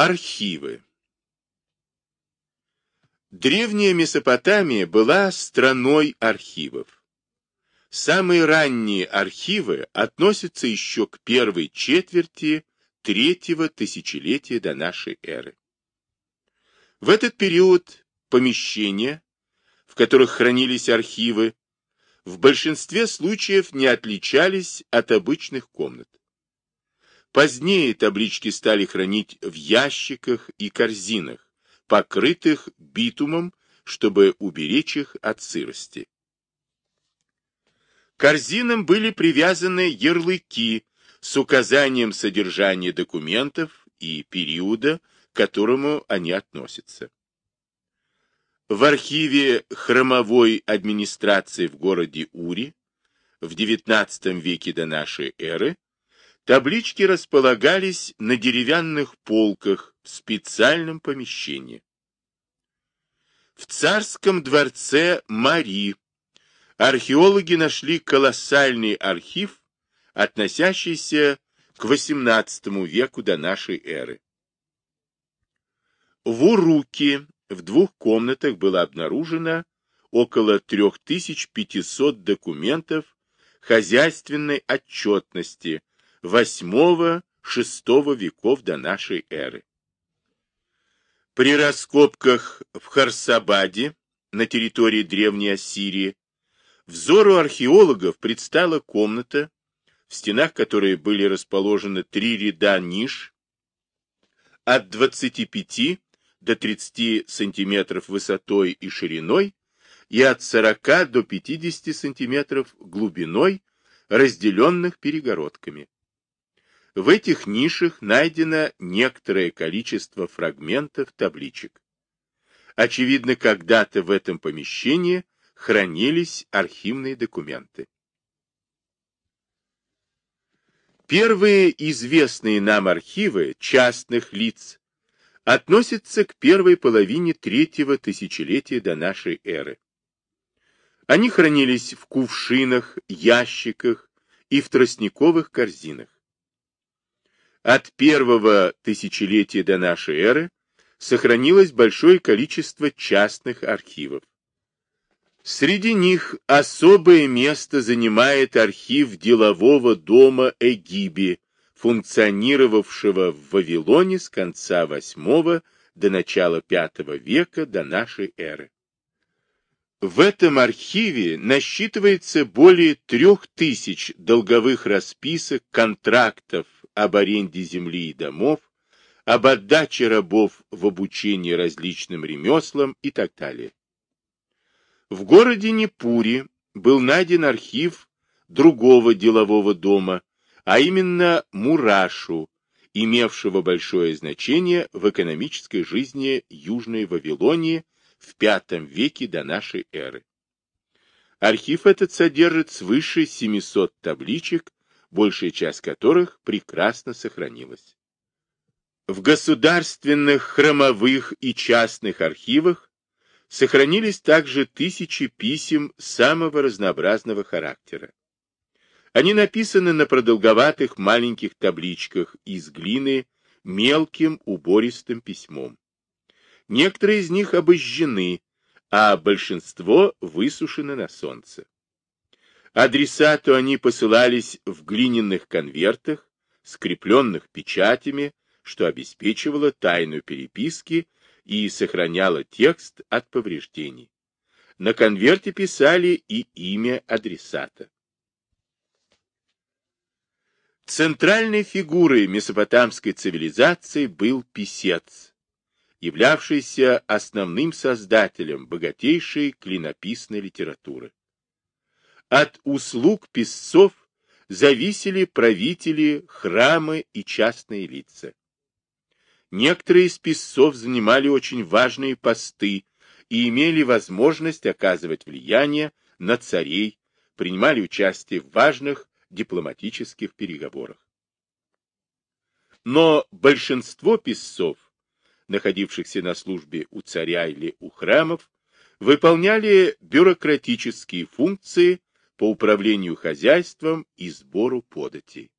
Архивы Древняя Месопотамия была страной архивов. Самые ранние архивы относятся еще к первой четверти третьего тысячелетия до нашей эры. В этот период помещения, в которых хранились архивы, в большинстве случаев не отличались от обычных комнат. Позднее таблички стали хранить в ящиках и корзинах, покрытых битумом, чтобы уберечь их от сырости. Корзинам были привязаны ярлыки с указанием содержания документов и периода, к которому они относятся. В архиве храмовой администрации в городе Ури в XIX веке до нашей эры Таблички располагались на деревянных полках в специальном помещении. В царском дворце Мари археологи нашли колоссальный архив, относящийся к XVIII веку до нашей эры. В Уруке в двух комнатах было обнаружено около 3500 документов хозяйственной отчетности, VIII-VI веков до нашей эры. При раскопках в Харсабаде, на территории Древней Ассирии, взору археологов предстала комната, в стенах которой были расположены три ряда ниш от 25 до 30 сантиметров высотой и шириной и от 40 до 50 сантиметров глубиной, разделенных перегородками. В этих нишах найдено некоторое количество фрагментов табличек. Очевидно, когда-то в этом помещении хранились архивные документы. Первые известные нам архивы частных лиц относятся к первой половине третьего тысячелетия до нашей эры. Они хранились в кувшинах, ящиках и в тростниковых корзинах. От первого тысячелетия до нашей эры сохранилось большое количество частных архивов. Среди них особое место занимает архив делового дома Эгиби, функционировавшего в Вавилоне с конца VIII до начала V века до нашей эры. В этом архиве насчитывается более трех тысяч долговых расписок, контрактов, об аренде земли и домов, об отдаче рабов в обучение различным ремеслам и так далее. В городе Непури был найден архив другого делового дома, а именно Мурашу, имевшего большое значение в экономической жизни Южной Вавилонии в V веке до нашей эры. Архив этот содержит свыше 700 табличек большая часть которых прекрасно сохранилась. В государственных, храмовых и частных архивах сохранились также тысячи писем самого разнообразного характера. Они написаны на продолговатых маленьких табличках из глины мелким убористым письмом. Некоторые из них обожжены, а большинство высушены на солнце. Адресату они посылались в глиняных конвертах, скрепленных печатями, что обеспечивало тайну переписки и сохраняло текст от повреждений. На конверте писали и имя адресата. Центральной фигурой месопотамской цивилизации был писец, являвшийся основным создателем богатейшей клинописной литературы. От услуг писцов зависели правители, храмы и частные лица. Некоторые из писцов занимали очень важные посты и имели возможность оказывать влияние на царей, принимали участие в важных дипломатических переговорах. Но большинство писцов, находившихся на службе у царя или у храмов, выполняли бюрократические функции по управлению хозяйством и сбору податей.